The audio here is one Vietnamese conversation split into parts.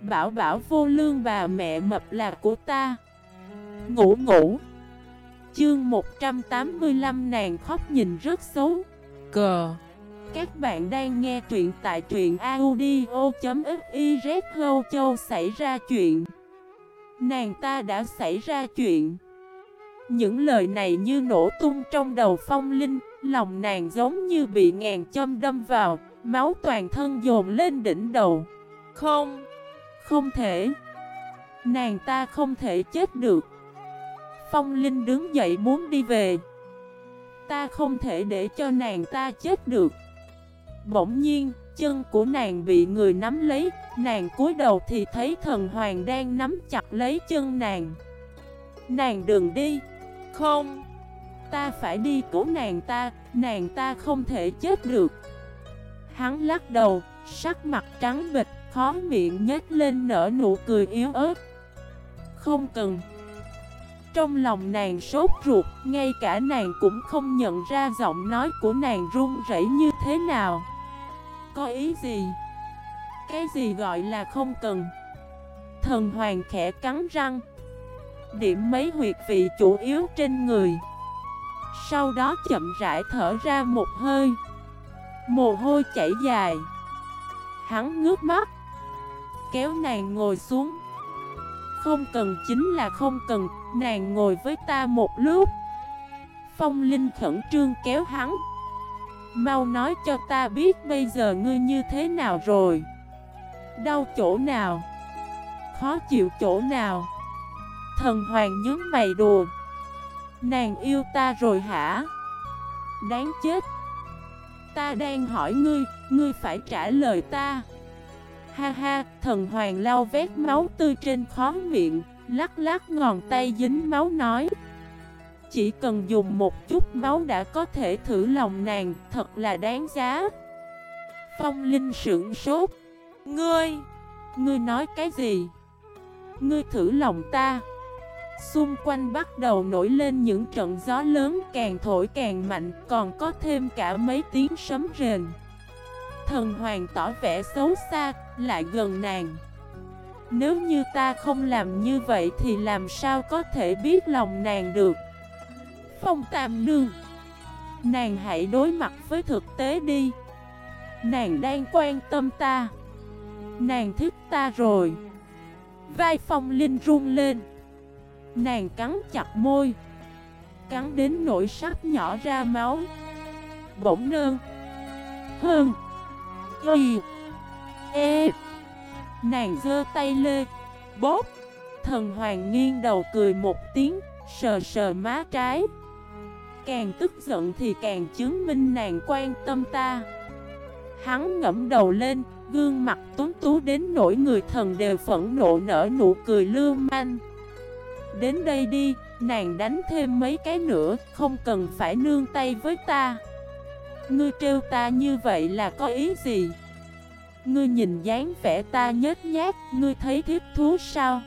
Bảo bảo vô lương bà mẹ mập là của ta. Ngủ ngủ. Chương 185 nàng khóc nhìn rất xấu. Cờ. Các bạn đang nghe truyện tại truyện audio.xyz Hâu Châu xảy ra chuyện. Nàng ta đã xảy ra chuyện. Những lời này như nổ tung trong đầu phong linh Lòng nàng giống như bị ngàn châm đâm vào Máu toàn thân dồn lên đỉnh đầu. Không Không thể. Nàng ta không thể chết được. Phong Linh đứng dậy muốn đi về. Ta không thể để cho nàng ta chết được. Bỗng nhiên, chân của nàng bị người nắm lấy. Nàng cúi đầu thì thấy thần hoàng đang nắm chặt lấy chân nàng. Nàng đừng đi. Không. Ta phải đi cứu nàng ta. Nàng ta không thể chết được. Hắn lắc đầu Sắc mặt trắng bịch Khó miệng nhếch lên nở nụ cười yếu ớt. Không cần. Trong lòng nàng sốt ruột, Ngay cả nàng cũng không nhận ra giọng nói của nàng run rẩy như thế nào. Có ý gì? Cái gì gọi là không cần? Thần hoàng khẽ cắn răng. Điểm mấy huyệt vị chủ yếu trên người. Sau đó chậm rãi thở ra một hơi. Mồ hôi chảy dài. Hắn ngước mắt. Kéo nàng ngồi xuống. Không cần chính là không cần, Nàng ngồi với ta một lúc. Phong Linh khẩn trương kéo hắn. Mau nói cho ta biết bây giờ ngươi như thế nào rồi. Đau chỗ nào? Khó chịu chỗ nào? Thần hoàng nhướng mày đùa. Nàng yêu ta rồi hả? Đáng chết. Ta đang hỏi ngươi Ngươi phải trả lời ta. Ha ha, Thần hoàng lau vét máu tươi trên khó miệng, Lắc lắc ngón tay dính máu nói. Chỉ cần dùng một chút máu đã có thể thử lòng nàng, Thật là đáng giá. Phong Linh sửng sốt. Ngươi Ngươi nói cái gì? Ngươi thử lòng ta. Xung quanh bắt đầu nổi lên những trận gió lớn càng thổi càng mạnh, Còn có thêm cả mấy tiếng sấm rền. Thần hoàng tỏ vẻ xấu xa, lại gần nàng. Nếu như ta không làm như vậy thì làm sao có thể biết lòng nàng được? Phong Tam Nương Nàng hãy đối mặt với thực tế đi. Nàng đang quan tâm ta. Nàng thích ta rồi. Vai Phong Linh run lên. Nàng cắn chặt môi. Cắn đến nỗi sắc nhỏ ra máu. Bỗng nơn Hơn. Y E Nàng giơ tay lê. Bóp Thần hoàng nghiêng đầu cười một tiếng Sờ sờ má trái. Càng tức giận thì càng chứng minh nàng quan tâm ta. Hắn ngẫm đầu lên Gương mặt tuấn tú đến nỗi người thần đều phẫn nộ nở nụ cười lưu manh. Đến đây đi, nàng đánh thêm mấy cái nữa, không cần phải nương tay với ta. Ngươi trêu ta như vậy là có ý gì? Ngươi nhìn dáng vẻ ta nhếch nhác, ngươi thấy thiết thú sao?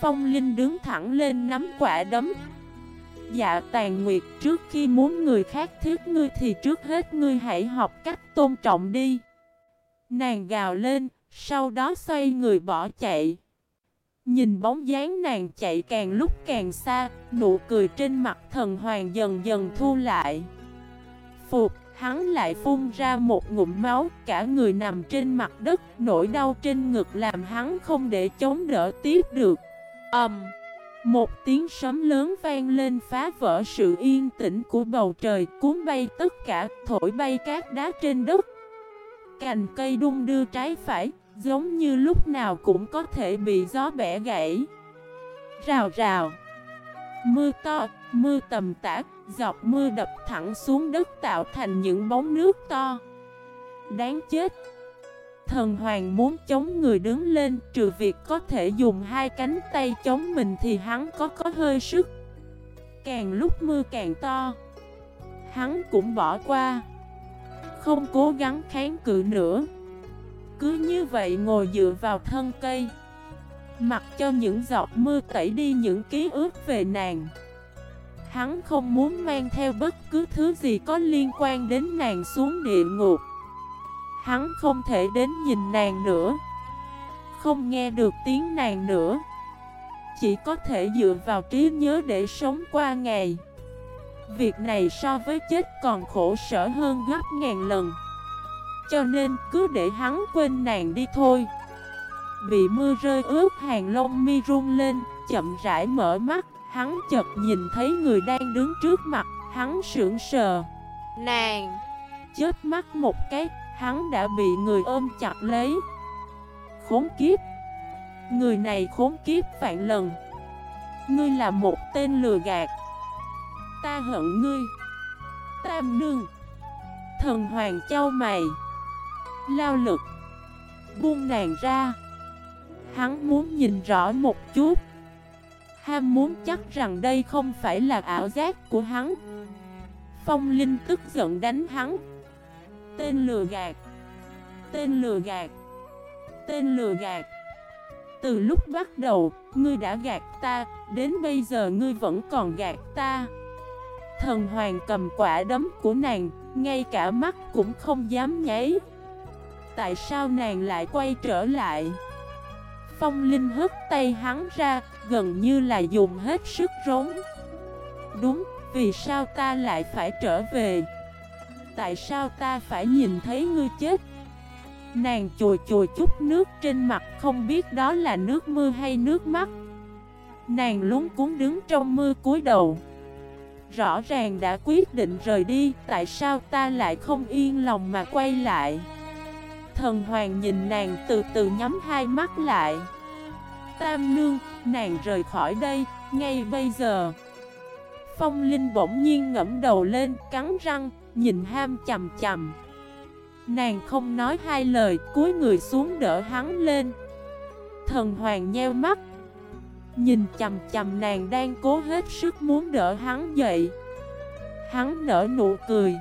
Phong Linh đứng thẳng lên nắm quả đấm Dạ tàn nguyệt trước khi muốn người khác thiết ngươi thì trước hết ngươi hãy học cách tôn trọng đi Nàng gào lên, sau đó xoay người bỏ chạy Nhìn bóng dáng nàng chạy càng lúc càng xa, nụ cười trên mặt thần hoàng dần dần thu lại. Phục, hắn lại phun ra một ngụm máu, cả người nằm trên mặt đất, nỗi đau trên ngực làm hắn không để chống đỡ tiếp được. Ầm! Um, một tiếng sấm lớn vang lên phá vỡ sự yên tĩnh của bầu trời, cuốn bay tất cả, thổi bay cát đá trên đất. Cành cây đung đưa trái phải, Giống như lúc nào cũng có thể bị gió bẻ gãy Rào rào Mưa to, mưa tầm tã, giọt mưa đập thẳng xuống đất tạo thành những bóng nước to. Đáng chết. Thần hoàng muốn chống người đứng lên, Trừ việc có thể dùng hai cánh tay chống mình thì hắn có có hơi sức. Càng lúc mưa càng to, Hắn cũng bỏ qua. Không cố gắng kháng cự nữa. Cứ như vậy ngồi dựa vào thân cây, Mặc cho những giọt mưa tẩy đi những ký ức về nàng. Hắn không muốn mang theo bất cứ thứ gì có liên quan đến nàng xuống địa ngục. Hắn không thể đến nhìn nàng nữa. Không nghe được tiếng nàng nữa. Chỉ có thể dựa vào trí nhớ để sống qua ngày. Việc này so với chết còn khổ sở hơn gấp ngàn lần. Cho nên cứ để hắn quên nàng đi thôi. Bị mưa rơi ướt, hàng lông mi run lên, Chậm rãi mở mắt. Hắn chợt nhìn thấy người đang đứng trước mặt Hắn sững sờ. Nàng. Chết mắt một cái Hắn đã bị người ôm chặt lấy. Khốn kiếp. Người này khốn kiếp vạn lần. Ngươi là một tên lừa gạt. Ta hận ngươi. Tam nương. Thần hoàng châu mày. Lao lực. Buông nàng ra. Hắn muốn nhìn rõ một chút Ham muốn chắc rằng đây không phải là ảo giác của hắn. Phong Linh tức giận đánh hắn. Tên lừa gạt. Tên lừa gạt. Tên lừa gạt. Từ lúc bắt đầu, ngươi đã gạt ta Đến bây giờ ngươi vẫn còn gạt ta. Thần hoàng cầm quả đấm của nàng Ngay cả mắt cũng không dám nháy. Tại sao nàng lại quay trở lại? Phong Linh hất tay hắn ra Gần như là dùng hết sức rốn, Đúng, vì sao ta lại phải trở về? Tại sao ta phải nhìn thấy ngươi chết? Nàng chùi chùi chút nước trên mặt Không biết đó là nước mưa hay nước mắt. Nàng lúng cuốn đứng trong mưa cúi đầu. Rõ ràng đã quyết định rời đi Tại sao ta lại không yên lòng mà quay lại? Thần hoàng nhìn nàng từ từ nhắm hai mắt lại. Tam nương, nàng rời khỏi đây, ngay bây giờ. Phong Linh bỗng nhiên ngẫm đầu lên, cắn răng, nhìn ham chầm chầm. Nàng không nói hai lời, cúi người xuống đỡ hắn lên. Thần hoàng nheo mắt Nhìn chầm chầm nàng đang cố hết sức muốn đỡ hắn dậy. Hắn nở nụ cười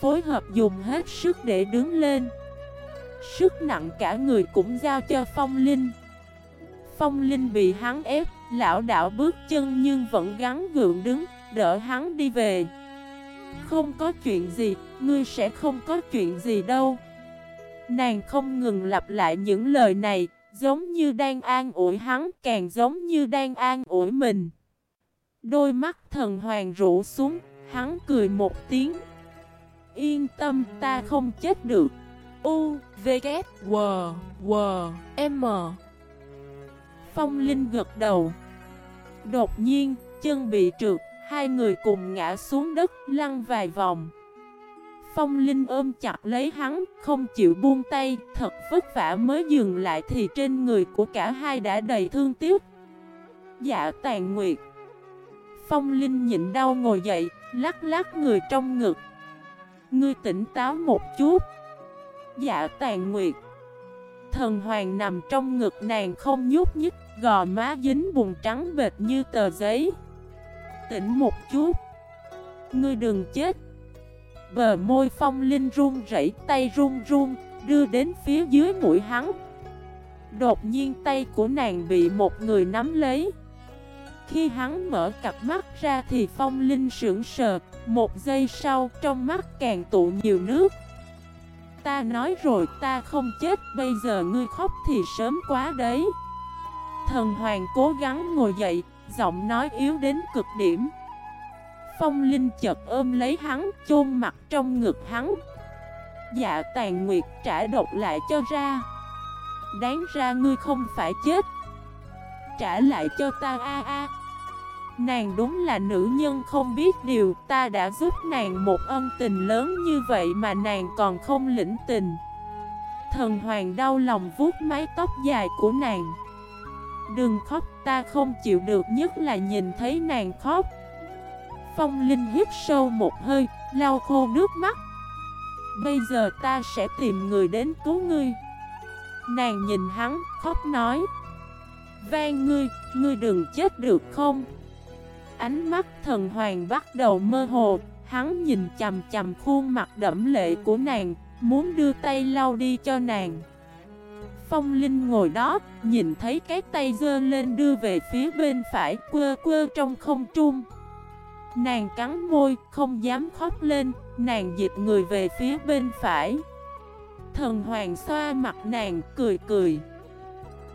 Phối hợp dùng hết sức để đứng lên. Sức nặng cả người cũng giao cho phong linh. Phong Linh bị hắn ép, lão đảo bước chân nhưng vẫn gắn gượng đứng, đỡ hắn đi về. Không có chuyện gì, ngươi sẽ không có chuyện gì đâu. Nàng không ngừng lặp lại những lời này, giống như đang an ủi hắn, càng giống như đang an ủi mình. Đôi mắt thần hoàng rũ xuống, hắn cười một tiếng. Yên tâm, ta không chết được. U, V, K, W, W, M. Phong Linh gật đầu. Đột nhiên, chân bị trượt Hai người cùng ngã xuống đất, lăn vài vòng. Phong Linh ôm chặt lấy hắn, không chịu buông tay Thật vất vả mới dừng lại thì trên người của cả hai đã đầy thương tiếc. Dạ tàn nguyệt. Phong Linh nhịn đau ngồi dậy, lắc lắc người trong ngực. Ngươi tỉnh táo một chút. Dạ tàn nguyệt. Thần hoàng nằm trong ngực nàng không nhúc nhích. Gò má dính bùn trắng bệt như tờ giấy. Tỉnh một chút. Ngươi đừng chết. Bờ môi phong linh run rẩy, tay run run, Đưa đến phía dưới mũi hắn. Đột nhiên tay của nàng bị một người nắm lấy. Khi hắn mở cặp mắt ra thì phong linh sững sờ, Một giây sau trong mắt càng tụ nhiều nước. Ta nói rồi, ta không chết, Bây giờ ngươi khóc thì sớm quá đấy. Thần hoàng cố gắng ngồi dậy, Giọng nói yếu đến cực điểm. Phong Linh chợt ôm lấy hắn, chôn mặt trong ngực hắn. Dạ tàn nguyệt trả độc lại cho ra. Đáng ra ngươi không phải chết. Trả lại cho ta a a. Nàng đúng là nữ nhân không biết điều, Ta đã giúp nàng một ân tình lớn như vậy mà nàng còn không lĩnh tình. Thần hoàng đau lòng vuốt mái tóc dài của nàng. Đừng khóc ta không chịu được nhất là nhìn thấy nàng khóc. Phong Linh hít sâu một hơi, lau khô nước mắt. Bây giờ ta sẽ tìm người đến cứu ngươi. Nàng nhìn hắn, khóc nói. Vang ngươi, ngươi đừng chết được không? Ánh mắt thần hoàng bắt đầu mơ hồ Hắn nhìn chầm chầm khuôn mặt đẫm lệ của nàng Muốn đưa tay lau đi cho nàng. Phong Linh ngồi đó, Nhìn thấy cái tay dơ lên đưa về phía bên phải, Quơ quơ trong không trung. Nàng cắn môi, Không dám khóc lên, Nàng dịch người về phía bên phải. Thần hoàng xoa mặt nàng, cười cười.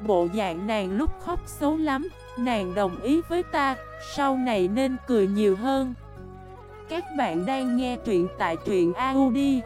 Bộ dạng nàng lúc khóc xấu lắm, Nàng đồng ý với ta, Sau này nên cười nhiều hơn. Các bạn đang nghe truyện tại truyện audio.fif